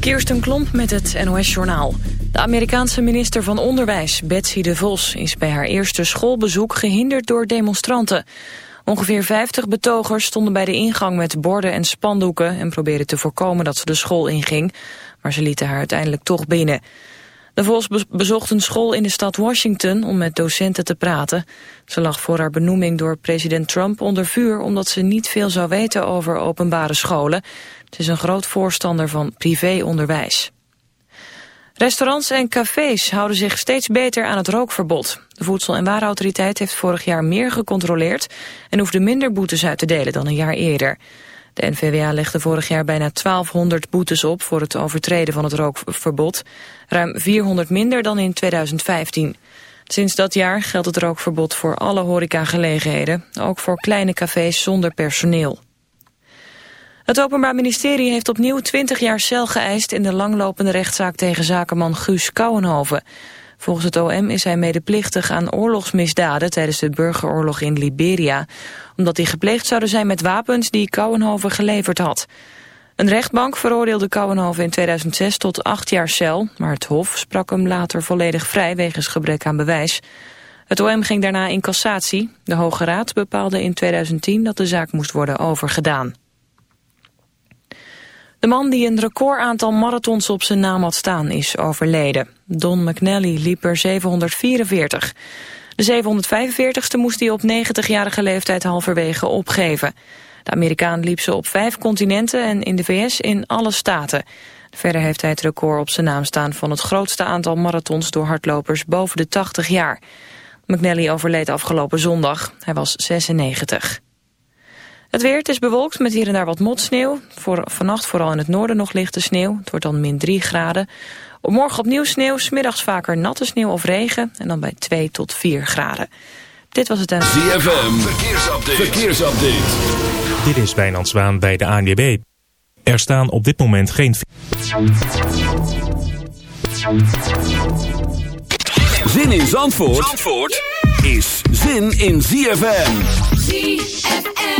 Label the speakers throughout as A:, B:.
A: Kirsten Klomp met het NOS-journaal. De Amerikaanse minister van Onderwijs, Betsy de Vos... is bij haar eerste schoolbezoek gehinderd door demonstranten. Ongeveer 50 betogers stonden bij de ingang met borden en spandoeken... en probeerden te voorkomen dat ze de school inging. Maar ze lieten haar uiteindelijk toch binnen. De Vos bezocht een school in de stad Washington om met docenten te praten. Ze lag voor haar benoeming door president Trump onder vuur... omdat ze niet veel zou weten over openbare scholen. Het is een groot voorstander van privéonderwijs. Restaurants en cafés houden zich steeds beter aan het rookverbod. De Voedsel- en Warenautoriteit heeft vorig jaar meer gecontroleerd... en hoefde minder boetes uit te delen dan een jaar eerder. De NVWA legde vorig jaar bijna 1200 boetes op voor het overtreden van het rookverbod. Ruim 400 minder dan in 2015. Sinds dat jaar geldt het rookverbod voor alle horecagelegenheden, ook voor kleine cafés zonder personeel. Het Openbaar Ministerie heeft opnieuw 20 jaar cel geëist in de langlopende rechtszaak tegen zakenman Guus Kouwenhoven. Volgens het OM is hij medeplichtig aan oorlogsmisdaden tijdens de burgeroorlog in Liberia, omdat die gepleegd zouden zijn met wapens die Kouwenhoven geleverd had. Een rechtbank veroordeelde Kouwenhoven in 2006 tot acht jaar cel, maar het Hof sprak hem later volledig vrij wegens gebrek aan bewijs. Het OM ging daarna in cassatie. De Hoge Raad bepaalde in 2010 dat de zaak moest worden overgedaan. De man die een recordaantal marathons op zijn naam had staan is overleden. Don McNally liep er 744. De 745ste moest hij op 90-jarige leeftijd halverwege opgeven. De Amerikaan liep ze op vijf continenten en in de VS in alle staten. Verder heeft hij het record op zijn naam staan van het grootste aantal marathons door hardlopers boven de 80 jaar. McNally overleed afgelopen zondag. Hij was 96. Het weer, het is bewolkt met hier en daar wat motsneeuw. Voor, vannacht vooral in het noorden nog lichte sneeuw. Het wordt dan min 3 graden. Op morgen opnieuw sneeuw, smiddags vaker natte sneeuw of regen. En dan bij 2 tot 4 graden. Dit was het...
B: ZFM, verkeersupdate. verkeersupdate.
C: Dit is Wijnand Zwaan bij de ANWB. Er staan op dit moment geen...
B: Zin in Zandvoort, Zandvoort? is zin in ZFM.
D: ZFM.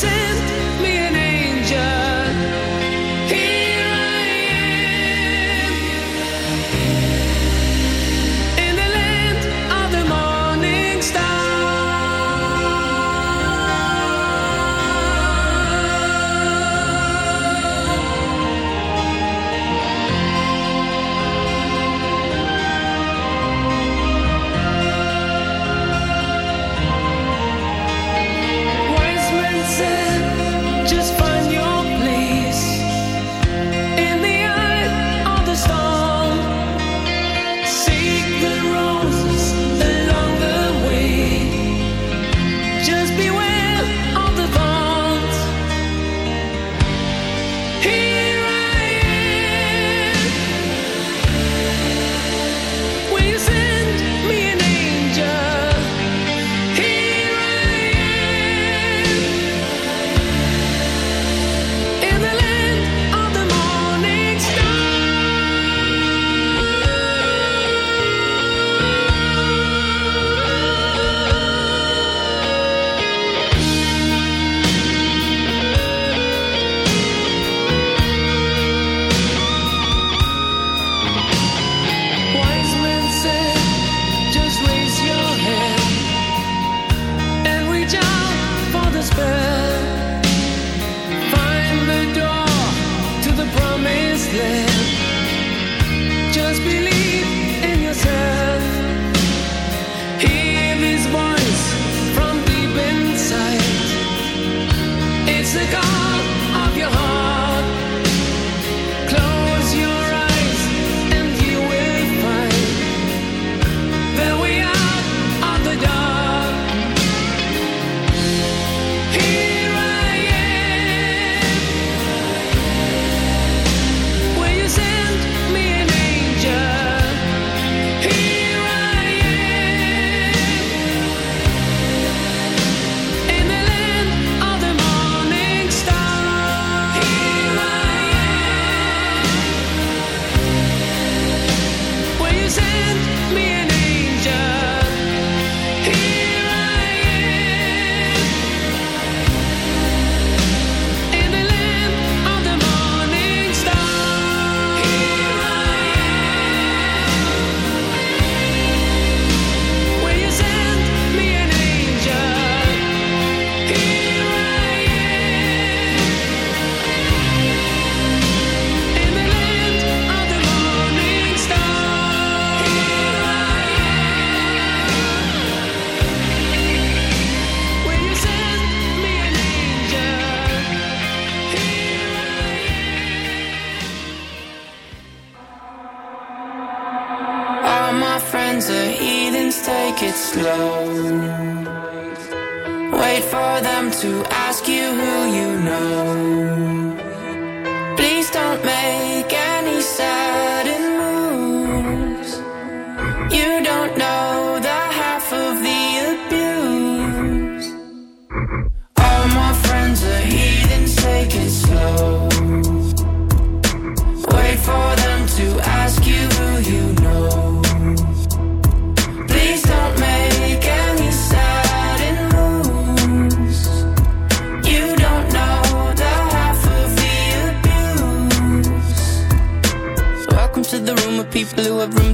E: Said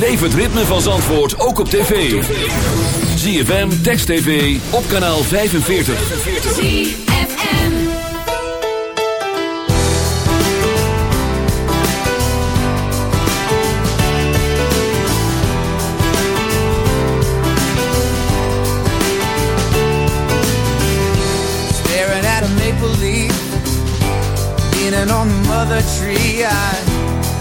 F: Beleef het ritme van Zandvoort ook op tv. ZFM, Text TV, op kanaal 45.
D: ZFM.
G: staring at a maple leaf, leaning on the mother tree. I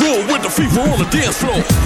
F: Real with the fever on the dance floor.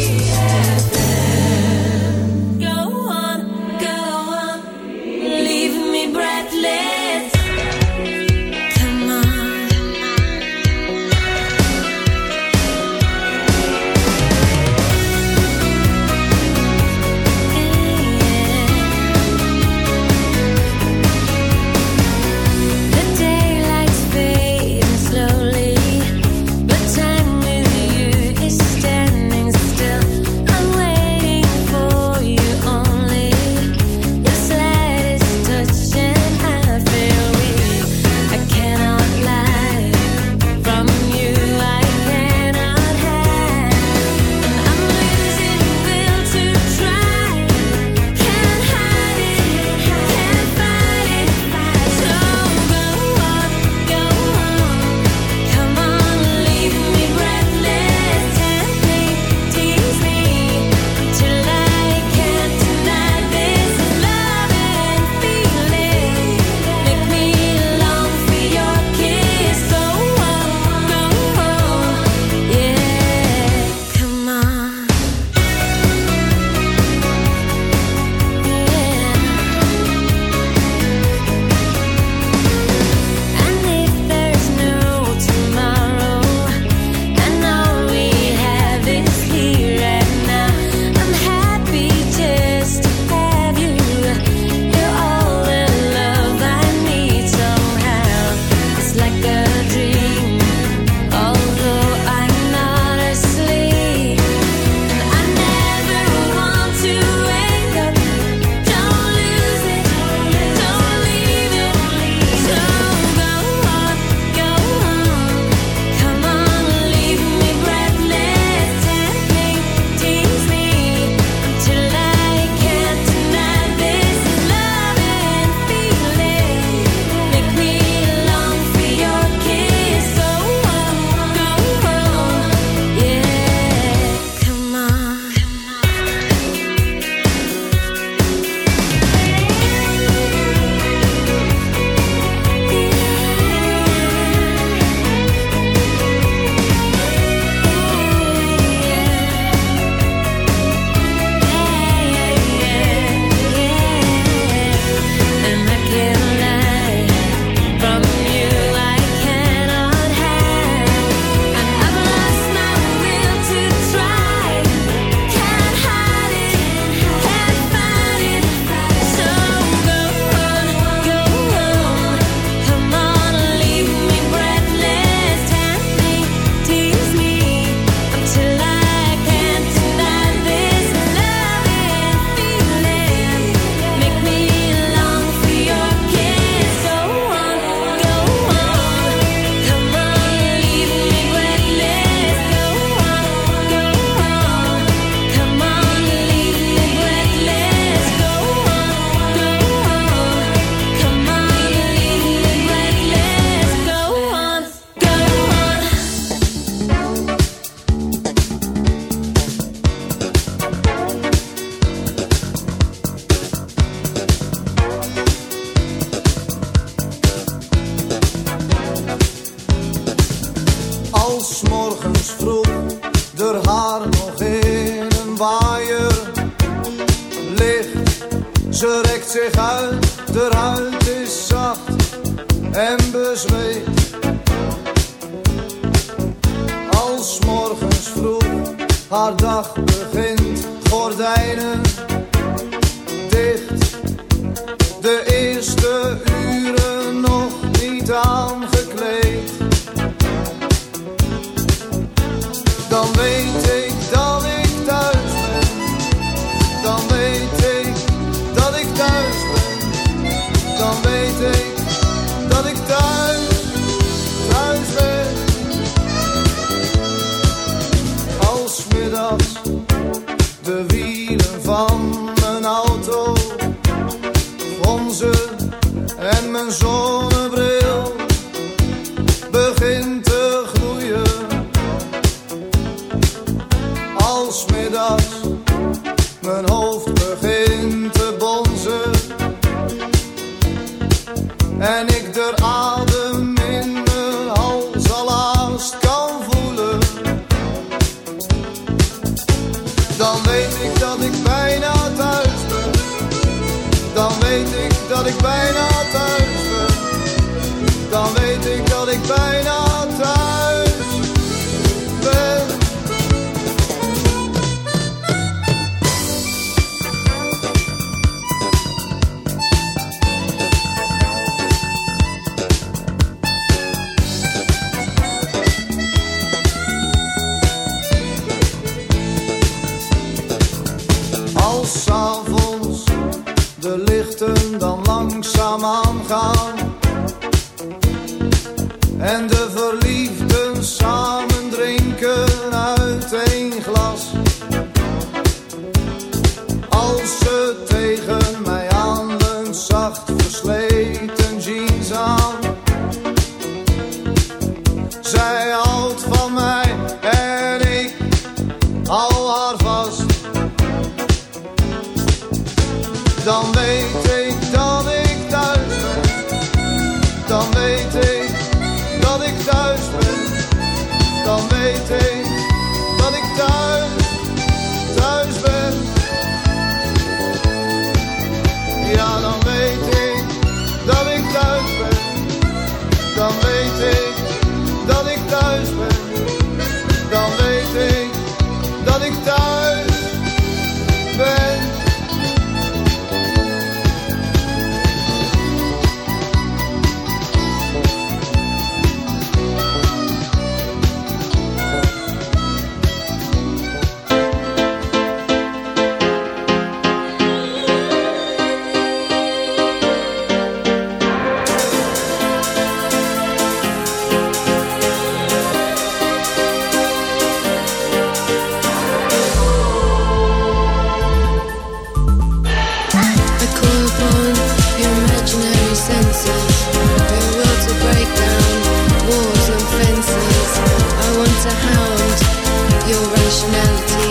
H: Your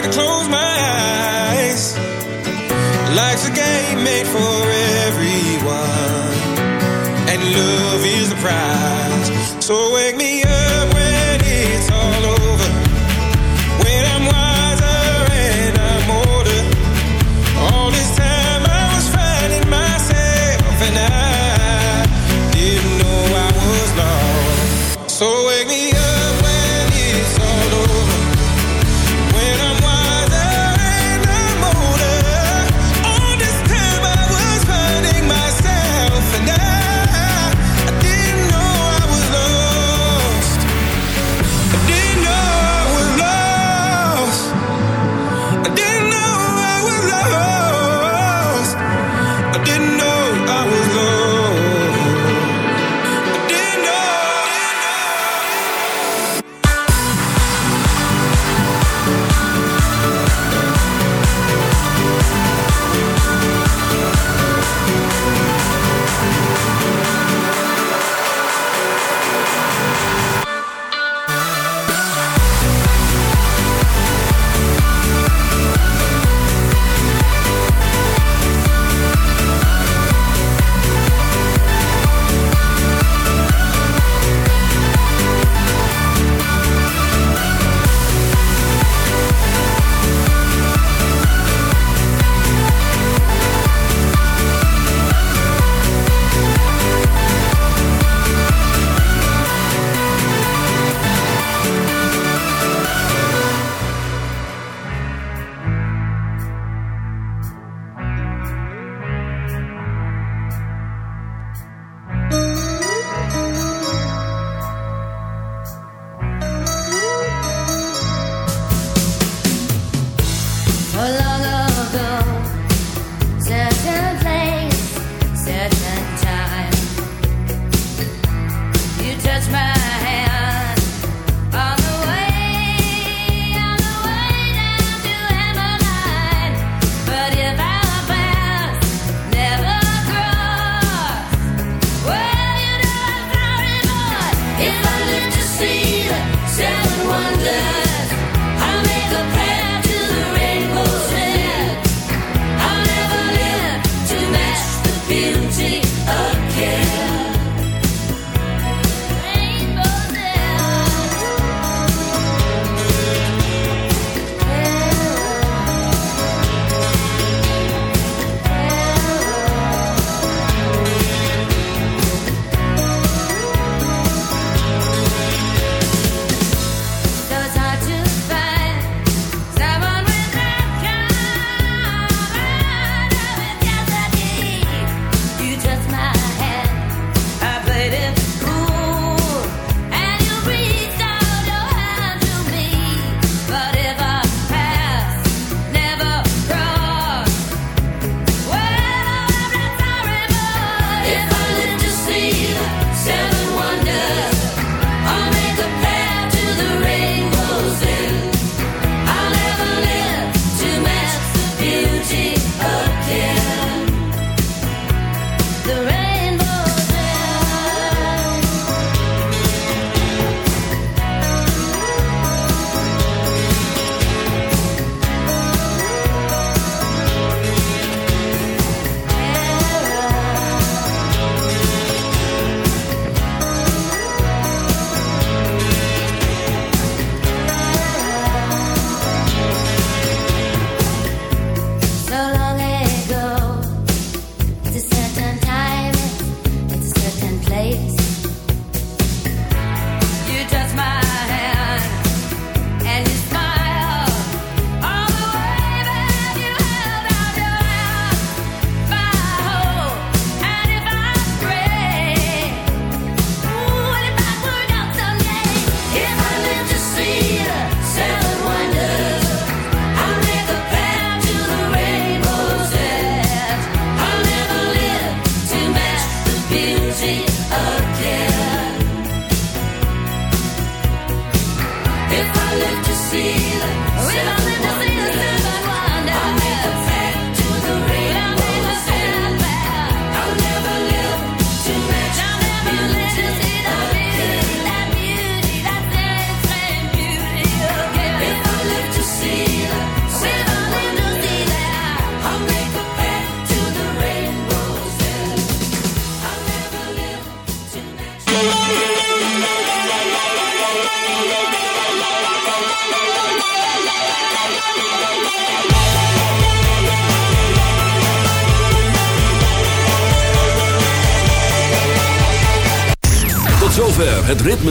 I: to close my eyes. Life's a game made for everyone, and love is the prize. So wake